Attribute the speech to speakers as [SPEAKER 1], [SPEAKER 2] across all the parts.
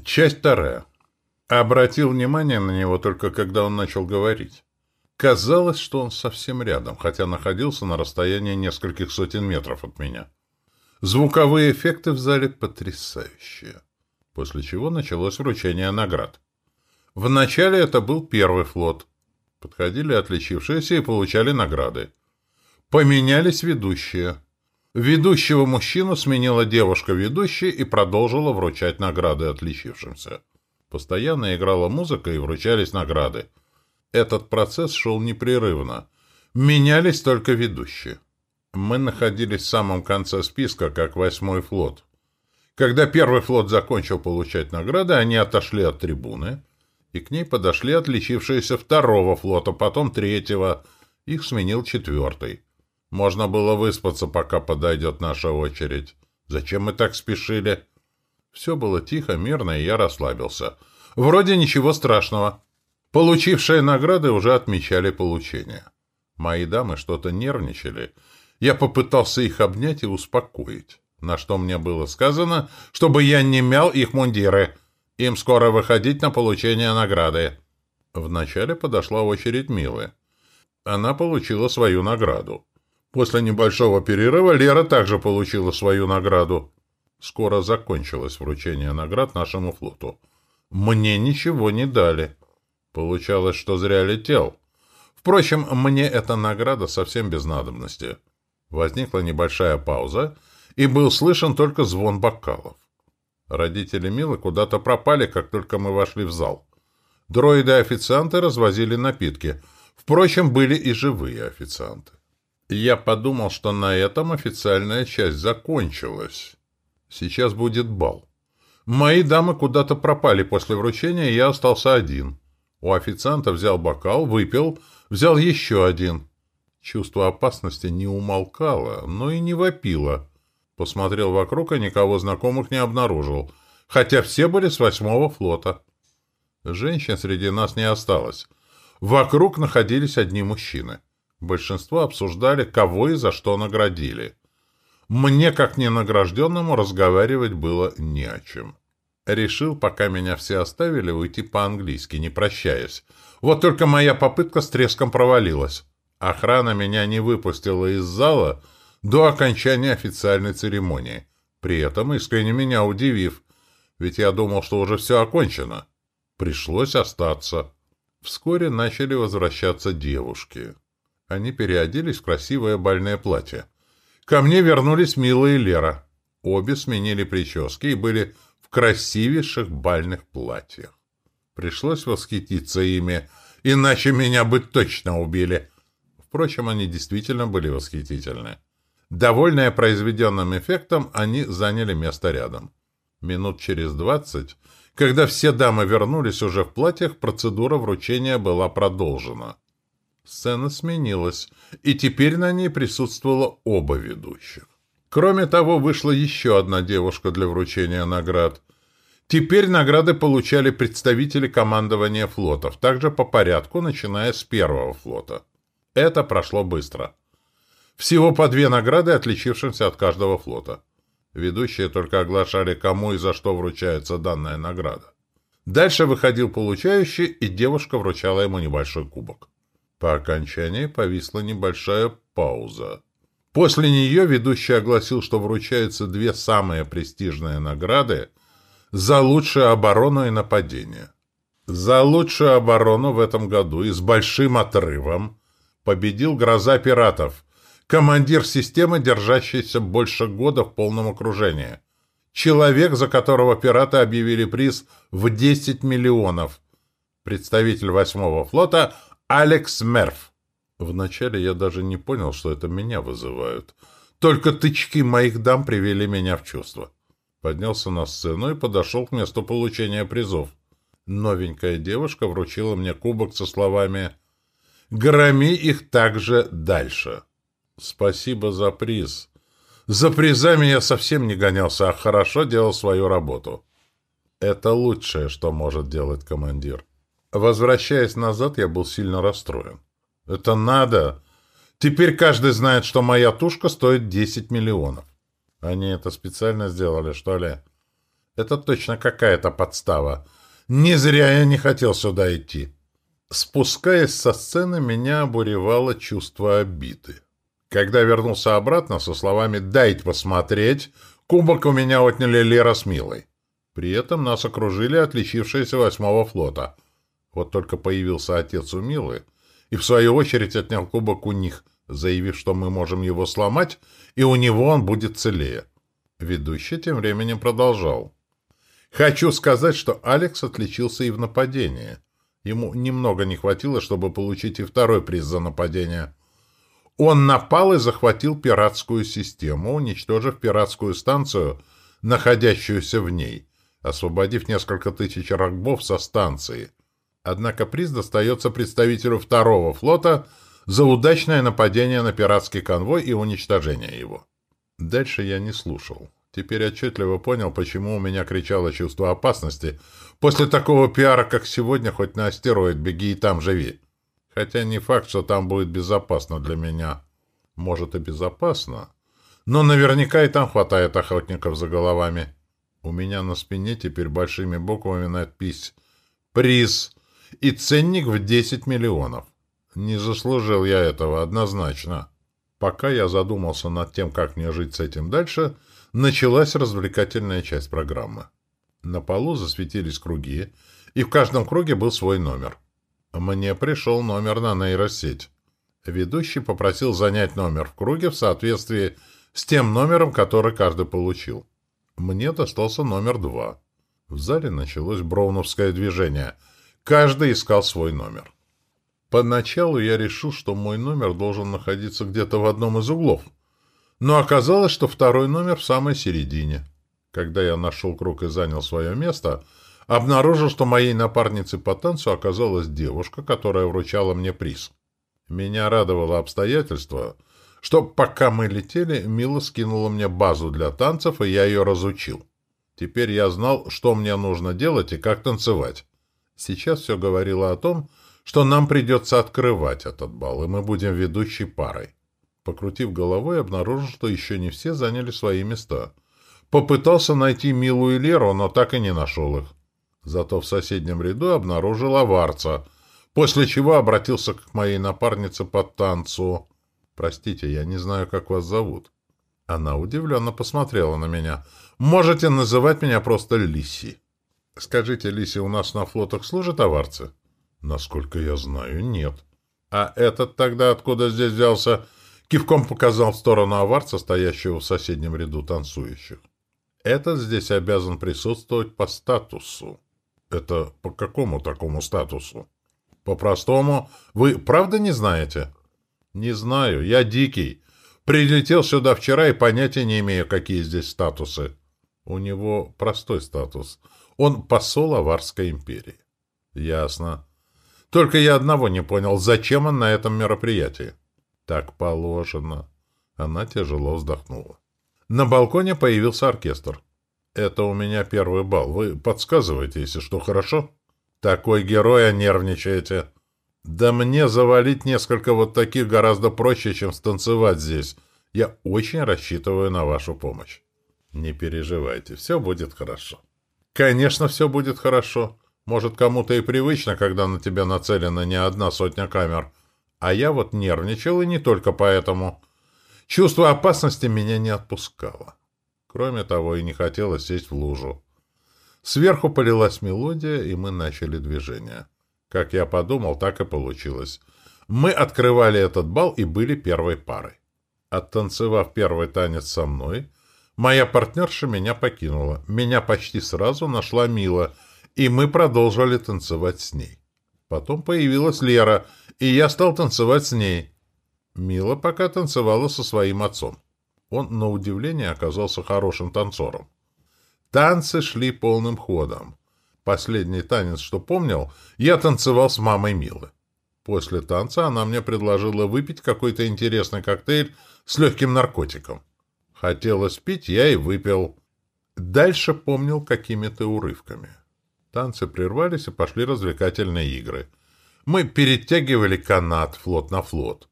[SPEAKER 1] Часть вторая. Обратил внимание на него только когда он начал говорить. Казалось, что он совсем рядом, хотя находился на расстоянии нескольких сотен метров от меня. Звуковые эффекты в зале потрясающие. После чего началось вручение наград. Вначале это был первый флот. Подходили отличившиеся и получали награды. Поменялись ведущие. Ведущего мужчину сменила девушка-ведущая и продолжила вручать награды отличившимся. Постоянно играла музыка и вручались награды. Этот процесс шел непрерывно. Менялись только ведущие. Мы находились в самом конце списка, как восьмой флот. Когда первый флот закончил получать награды, они отошли от трибуны, и к ней подошли отличившиеся второго флота, потом третьего. Их сменил четвертый. Можно было выспаться, пока подойдет наша очередь. Зачем мы так спешили? Все было тихо, мирно, и я расслабился. Вроде ничего страшного. Получившие награды уже отмечали получение. Мои дамы что-то нервничали. Я попытался их обнять и успокоить. На что мне было сказано, чтобы я не мял их мундиры. Им скоро выходить на получение награды. Вначале подошла очередь Милы. Она получила свою награду. После небольшого перерыва Лера также получила свою награду. Скоро закончилось вручение наград нашему флоту. Мне ничего не дали. Получалось, что зря летел. Впрочем, мне эта награда совсем без надобности. Возникла небольшая пауза, и был слышен только звон бокалов. Родители Милы куда-то пропали, как только мы вошли в зал. Дроиды-официанты развозили напитки. Впрочем, были и живые официанты. Я подумал, что на этом официальная часть закончилась. Сейчас будет бал. Мои дамы куда-то пропали после вручения, и я остался один. У официанта взял бокал, выпил, взял еще один. Чувство опасности не умолкало, но и не вопило. Посмотрел вокруг, и никого знакомых не обнаружил, хотя все были с восьмого флота. Женщин среди нас не осталось. Вокруг находились одни мужчины. Большинство обсуждали, кого и за что наградили. Мне, как ненагражденному, разговаривать было не о чем. Решил, пока меня все оставили, уйти по-английски, не прощаясь. Вот только моя попытка с треском провалилась. Охрана меня не выпустила из зала до окончания официальной церемонии, при этом искренне меня удивив, ведь я думал, что уже все окончено. Пришлось остаться. Вскоре начали возвращаться девушки. Они переоделись в красивое бальное платье. Ко мне вернулись Мила и Лера. Обе сменили прически и были в красивейших бальных платьях. Пришлось восхититься ими, иначе меня бы точно убили. Впрочем, они действительно были восхитительны. Довольные произведенным эффектом, они заняли место рядом. Минут через двадцать, когда все дамы вернулись уже в платьях, процедура вручения была продолжена. Сцена сменилась, и теперь на ней присутствовало оба ведущих. Кроме того, вышла еще одна девушка для вручения наград. Теперь награды получали представители командования флотов, также по порядку, начиная с первого флота. Это прошло быстро. Всего по две награды, отличившимся от каждого флота. Ведущие только оглашали, кому и за что вручается данная награда. Дальше выходил получающий, и девушка вручала ему небольшой кубок. По окончании повисла небольшая пауза. После нее ведущий огласил, что вручаются две самые престижные награды за лучшую оборону и нападение. За лучшую оборону в этом году и с большим отрывом победил «Гроза пиратов», командир системы, держащийся больше года в полном окружении. Человек, за которого пираты объявили приз в 10 миллионов. Представитель восьмого флота Алекс Мерф. Вначале я даже не понял, что это меня вызывают. Только тычки моих дам привели меня в чувство. Поднялся на сцену и подошел к месту получения призов. Новенькая девушка вручила мне кубок со словами «Громи их также дальше». Спасибо за приз. За призами я совсем не гонялся, а хорошо делал свою работу. Это лучшее, что может делать командир. Возвращаясь назад, я был сильно расстроен. Это надо! Теперь каждый знает, что моя тушка стоит 10 миллионов. Они это специально сделали, что ли? Это точно какая-то подстава. Не зря я не хотел сюда идти. Спускаясь со сцены, меня обуревало чувство обиды. Когда вернулся обратно со словами «дайте посмотреть», кубок у меня отняли Лера с Милой. При этом нас окружили отличившиеся восьмого флота. Вот только появился отец у Милы и в свою очередь отнял кубок у них, заявив, что мы можем его сломать, и у него он будет целее. Ведущий тем временем продолжал. Хочу сказать, что Алекс отличился и в нападении. Ему немного не хватило, чтобы получить и второй приз за нападение. Он напал и захватил пиратскую систему, уничтожив пиратскую станцию, находящуюся в ней, освободив несколько тысяч рогбов со станции. Однако приз достается представителю второго флота за удачное нападение на пиратский конвой и уничтожение его. Дальше я не слушал. Теперь отчетливо понял, почему у меня кричало чувство опасности. После такого пиара, как сегодня, хоть на астероид беги и там живи. Хотя не факт, что там будет безопасно для меня. Может и безопасно. Но наверняка и там хватает охотников за головами. У меня на спине теперь большими буквами надпись «Приз» и ценник в 10 миллионов. Не заслужил я этого однозначно. Пока я задумался над тем, как мне жить с этим дальше – началась развлекательная часть программы. На полу засветились круги, и в каждом круге был свой номер. Мне пришел номер на нейросеть. Ведущий попросил занять номер в круге в соответствии с тем номером, который каждый получил. Мне достался номер два. В зале началось броуновское движение. Каждый искал свой номер. Поначалу я решил, что мой номер должен находиться где-то в одном из углов — но оказалось, что второй номер в самой середине. Когда я нашел круг и занял свое место, обнаружил, что моей напарницей по танцу оказалась девушка, которая вручала мне приз. Меня радовало обстоятельство, что пока мы летели, Мила скинула мне базу для танцев, и я ее разучил. Теперь я знал, что мне нужно делать и как танцевать. Сейчас все говорило о том, что нам придется открывать этот бал, и мы будем ведущей парой. Покрутив головой, обнаружил, что еще не все заняли свои места. Попытался найти Милу и Леру, но так и не нашел их. Зато в соседнем ряду обнаружил аварца, после чего обратился к моей напарнице по танцу. «Простите, я не знаю, как вас зовут». Она удивленно посмотрела на меня. «Можете называть меня просто Лиси». «Скажите, Лиси, у нас на флотах служат аварцы?» «Насколько я знаю, нет». «А этот тогда откуда здесь взялся?» Кивком показал в сторону аварца, стоящего в соседнем ряду танцующих. Этот здесь обязан присутствовать по статусу. Это по какому такому статусу? По-простому, вы правда не знаете? Не знаю, я дикий. Прилетел сюда вчера и понятия не имею, какие здесь статусы. У него простой статус. Он посол Аварской империи. Ясно. Только я одного не понял, зачем он на этом мероприятии? Так положено. Она тяжело вздохнула. На балконе появился оркестр. Это у меня первый бал. Вы подсказываете, если что, хорошо? Такой герой, а нервничаете. Да мне завалить несколько вот таких гораздо проще, чем станцевать здесь. Я очень рассчитываю на вашу помощь. Не переживайте, все будет хорошо. Конечно, все будет хорошо. Может, кому-то и привычно, когда на тебя нацелена не одна сотня камер, а я вот нервничал, и не только поэтому. Чувство опасности меня не отпускало. Кроме того, и не хотелось сесть в лужу. Сверху полилась мелодия, и мы начали движение. Как я подумал, так и получилось. Мы открывали этот бал и были первой парой. Оттанцевав первый танец со мной, моя партнерша меня покинула. Меня почти сразу нашла Мила, и мы продолжили танцевать с ней. Потом появилась Лера, и я стал танцевать с ней. Мила пока танцевала со своим отцом. Он, на удивление, оказался хорошим танцором. Танцы шли полным ходом. Последний танец, что помнил, я танцевал с мамой Милы. После танца она мне предложила выпить какой-то интересный коктейль с легким наркотиком. Хотелось пить, я и выпил. Дальше помнил какими-то урывками. Танцы прервались, и пошли развлекательные игры. Мы перетягивали канат флот на флот.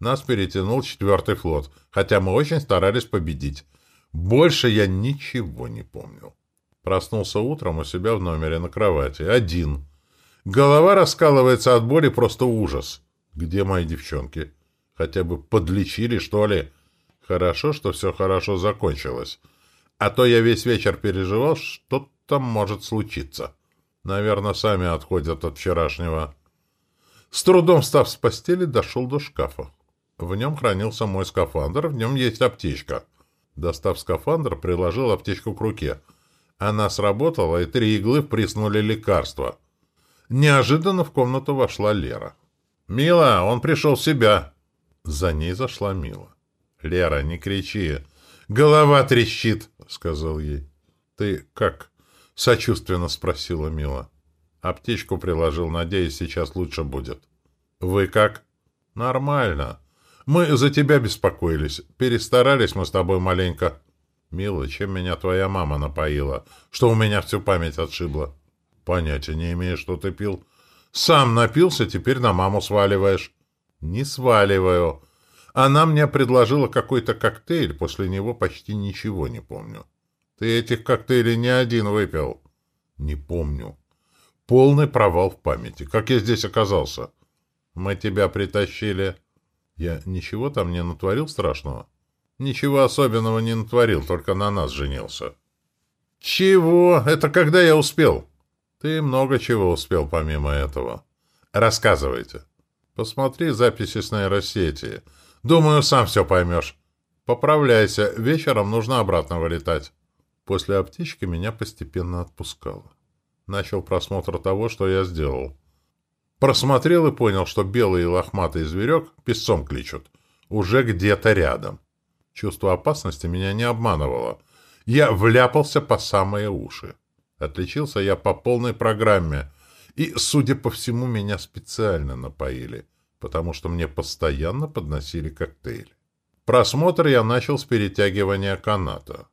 [SPEAKER 1] Нас перетянул четвертый флот, хотя мы очень старались победить. Больше я ничего не помнил. Проснулся утром у себя в номере на кровати. Один. Голова раскалывается от боли, просто ужас. Где мои девчонки? Хотя бы подлечили, что ли? Хорошо, что все хорошо закончилось. А то я весь вечер переживал, что там может случиться. Наверное, сами отходят от вчерашнего. С трудом встав с постели, дошел до шкафа. В нем хранился мой скафандр, в нем есть аптечка. Достав скафандр, приложил аптечку к руке. Она сработала, и три иглы приснули лекарства. Неожиданно в комнату вошла Лера. «Мила, он пришел в себя!» За ней зашла Мила. «Лера, не кричи! Голова трещит!» — сказал ей. «Ты как?» — сочувственно спросила Мила. Аптечку приложил, надеюсь, сейчас лучше будет. «Вы как?» «Нормально. Мы за тебя беспокоились. Перестарались мы с тобой маленько». «Мила, чем меня твоя мама напоила? Что у меня всю память отшибла?» «Понятия не имею, что ты пил». «Сам напился, теперь на маму сваливаешь». «Не сваливаю. Она мне предложила какой-то коктейль, после него почти ничего не помню». «Ты этих коктейлей не один выпил?» «Не помню». Полный провал в памяти. Как я здесь оказался? Мы тебя притащили. Я ничего там не натворил страшного? Ничего особенного не натворил, только на нас женился. Чего? Это когда я успел? Ты много чего успел помимо этого. Рассказывайте. Посмотри записи с нейросети. Думаю, сам все поймешь. Поправляйся, вечером нужно обратно вылетать. После аптечки меня постепенно отпускало. Начал просмотр того, что я сделал. Просмотрел и понял, что белый и лохматый зверек, песцом кличут, уже где-то рядом. Чувство опасности меня не обманывало. Я вляпался по самые уши. Отличился я по полной программе. И, судя по всему, меня специально напоили, потому что мне постоянно подносили коктейль. Просмотр я начал с перетягивания каната.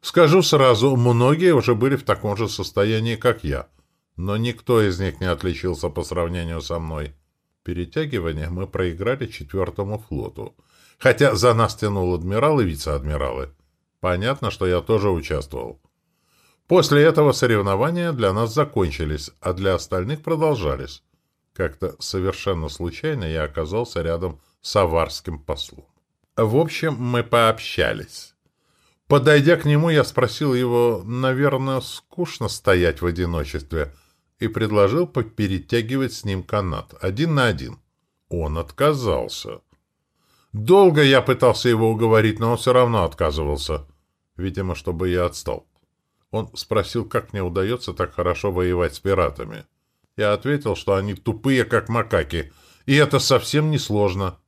[SPEAKER 1] Скажу сразу, многие уже были в таком же состоянии, как я, но никто из них не отличился по сравнению со мной. Перетягивание мы проиграли четвертому флоту, хотя за нас тянул адмирал и вице-адмиралы. Понятно, что я тоже участвовал. После этого соревнования для нас закончились, а для остальных продолжались. Как-то совершенно случайно я оказался рядом с аварским послом. В общем, мы пообщались. Подойдя к нему, я спросил его, наверное, скучно стоять в одиночестве, и предложил поперетягивать с ним канат, один на один. Он отказался. Долго я пытался его уговорить, но он все равно отказывался. Видимо, чтобы я отстал. Он спросил, как мне удается так хорошо воевать с пиратами. Я ответил, что они тупые, как макаки, и это совсем не сложно.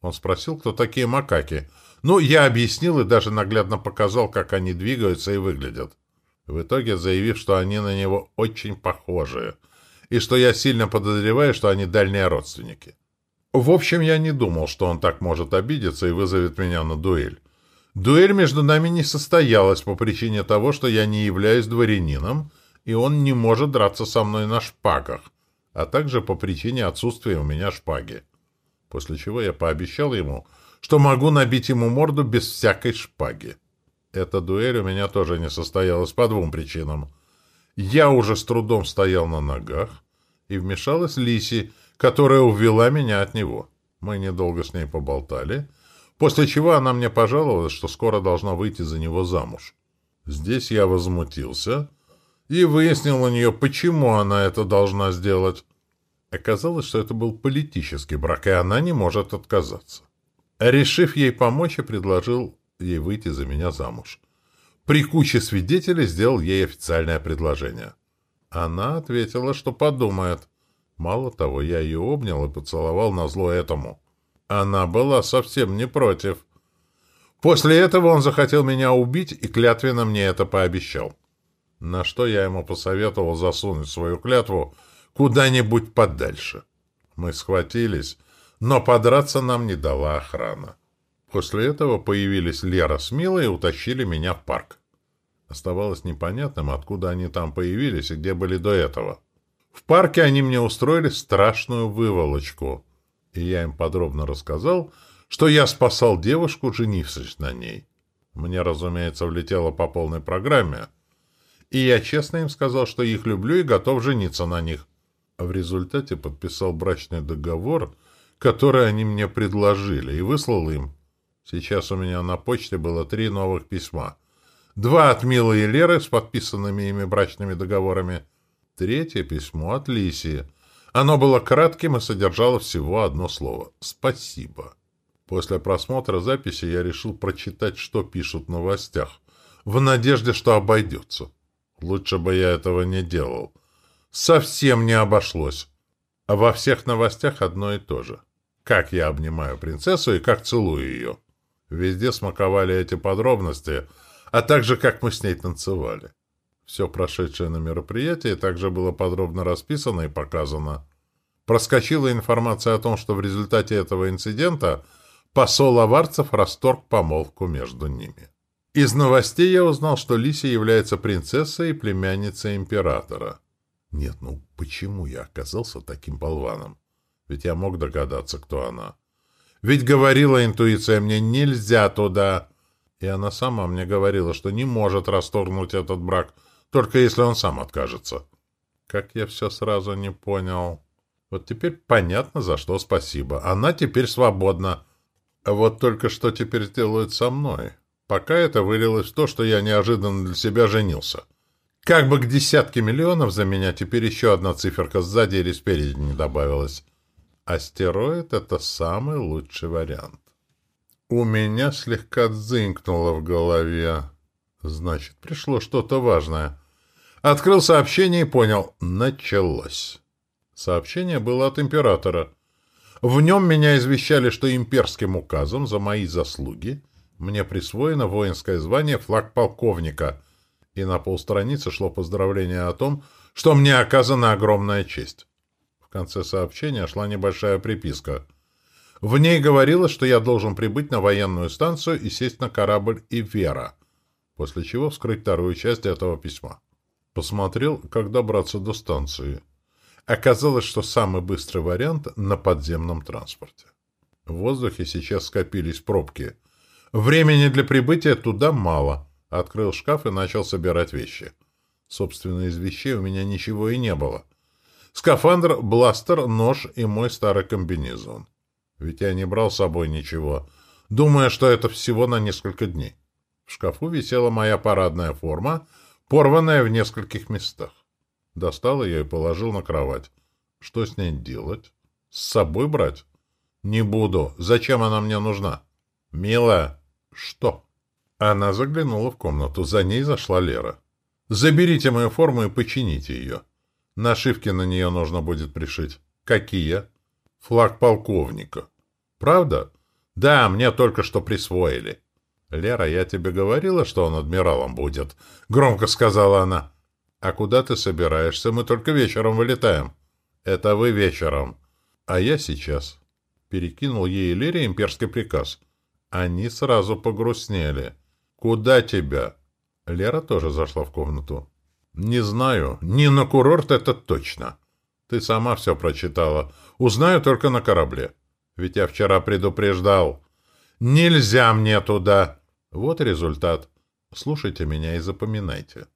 [SPEAKER 1] Он спросил, кто такие макаки — ну, я объяснил и даже наглядно показал, как они двигаются и выглядят. В итоге заявив, что они на него очень похожи, и что я сильно подозреваю, что они дальние родственники. В общем, я не думал, что он так может обидеться и вызовет меня на дуэль. Дуэль между нами не состоялась по причине того, что я не являюсь дворянином, и он не может драться со мной на шпагах, а также по причине отсутствия у меня шпаги. После чего я пообещал ему, что могу набить ему морду без всякой шпаги. Эта дуэль у меня тоже не состоялась по двум причинам. Я уже с трудом стоял на ногах, и вмешалась Лиси, которая увела меня от него. Мы недолго с ней поболтали, после чего она мне пожаловалась, что скоро должна выйти за него замуж. Здесь я возмутился и выяснил у нее, почему она это должна сделать. Оказалось, что это был политический брак, и она не может отказаться. Решив ей помочь, я предложил ей выйти за меня замуж. При куче свидетелей сделал ей официальное предложение. Она ответила, что подумает. Мало того, я ее обнял и поцеловал на зло этому. Она была совсем не против. После этого он захотел меня убить и клятвенно мне это пообещал. На что я ему посоветовал засунуть свою клятву куда-нибудь подальше. Мы схватились но подраться нам не дала охрана. После этого появились Лера с Милой и утащили меня в парк. Оставалось непонятным, откуда они там появились и где были до этого. В парке они мне устроили страшную выволочку, и я им подробно рассказал, что я спасал девушку, женившись на ней. Мне, разумеется, влетело по полной программе. И я честно им сказал, что их люблю и готов жениться на них. А в результате подписал брачный договор, который они мне предложили, и выслал им. Сейчас у меня на почте было три новых письма. Два от Милы и Леры с подписанными ими брачными договорами. Третье письмо от Лисии. Оно было кратким и содержало всего одно слово «Спасибо». После просмотра записи я решил прочитать, что пишут в новостях, в надежде, что обойдется. Лучше бы я этого не делал. Совсем не обошлось. А во всех новостях одно и то же. Как я обнимаю принцессу и как целую ее. Везде смаковали эти подробности, а также как мы с ней танцевали. Все прошедшее на мероприятии также было подробно расписано и показано. Проскочила информация о том, что в результате этого инцидента посол Аварцев расторг помолвку между ними. Из новостей я узнал, что Лисия является принцессой и племянницей императора. Нет, ну почему я оказался таким болваном? Ведь я мог догадаться, кто она. Ведь говорила интуиция мне «нельзя туда». И она сама мне говорила, что не может расторгнуть этот брак, только если он сам откажется. Как я все сразу не понял. Вот теперь понятно, за что спасибо. Она теперь свободна. А вот только что теперь сделают со мной. Пока это вылилось в то, что я неожиданно для себя женился. Как бы к десятке миллионов за меня теперь еще одна циферка сзади или спереди не добавилась. Астероид — это самый лучший вариант. У меня слегка дзынькнуло в голове. Значит, пришло что-то важное. Открыл сообщение и понял — началось. Сообщение было от императора. В нем меня извещали, что имперским указом за мои заслуги мне присвоено воинское звание флаг полковника, и на полстраницы шло поздравление о том, что мне оказана огромная честь конце сообщения шла небольшая приписка. В ней говорилось, что я должен прибыть на военную станцию и сесть на корабль «Ивера», после чего вскрыть вторую часть этого письма. Посмотрел, как добраться до станции. Оказалось, что самый быстрый вариант — на подземном транспорте. В воздухе сейчас скопились пробки. Времени для прибытия туда мало. Открыл шкаф и начал собирать вещи. Собственно, из вещей у меня ничего и не было. Скафандр, бластер, нож и мой старый комбинезон. Ведь я не брал с собой ничего, думая, что это всего на несколько дней. В шкафу висела моя парадная форма, порванная в нескольких местах. Достал ее и положил на кровать. Что с ней делать? С собой брать? Не буду. Зачем она мне нужна? Милая. Что? Она заглянула в комнату. За ней зашла Лера. Заберите мою форму и почините ее. Нашивки на нее нужно будет пришить. Какие? Флаг полковника. Правда? Да, мне только что присвоили. Лера, я тебе говорила, что он адмиралом будет. Громко сказала она. А куда ты собираешься? Мы только вечером вылетаем. Это вы вечером. А я сейчас. Перекинул ей Лере имперский приказ. Они сразу погрустнели. Куда тебя? Лера тоже зашла в комнату. «Не знаю. Не на курорт это точно. Ты сама все прочитала. Узнаю только на корабле. Ведь я вчера предупреждал. Нельзя мне туда. Вот результат. Слушайте меня и запоминайте.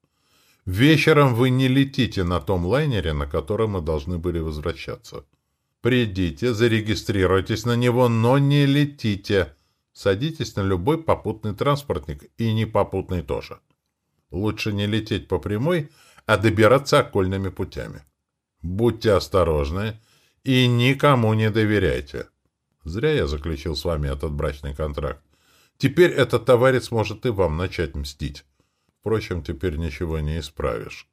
[SPEAKER 1] Вечером вы не летите на том лайнере, на котором мы должны были возвращаться. Придите, зарегистрируйтесь на него, но не летите. Садитесь на любой попутный транспортник и непопутный тоже. Лучше не лететь по прямой, а добираться окольными путями. Будьте осторожны и никому не доверяйте. Зря я заключил с вами этот брачный контракт. Теперь этот товарищ может и вам начать мстить. Впрочем, теперь ничего не исправишь.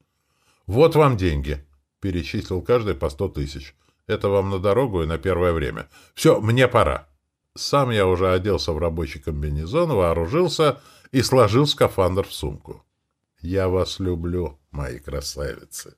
[SPEAKER 1] Вот вам деньги. Перечислил каждый по сто тысяч. Это вам на дорогу и на первое время. Все, мне пора. Сам я уже оделся в рабочий комбинезон, вооружился и сложил скафандр в сумку. Я вас люблю, мои красавицы.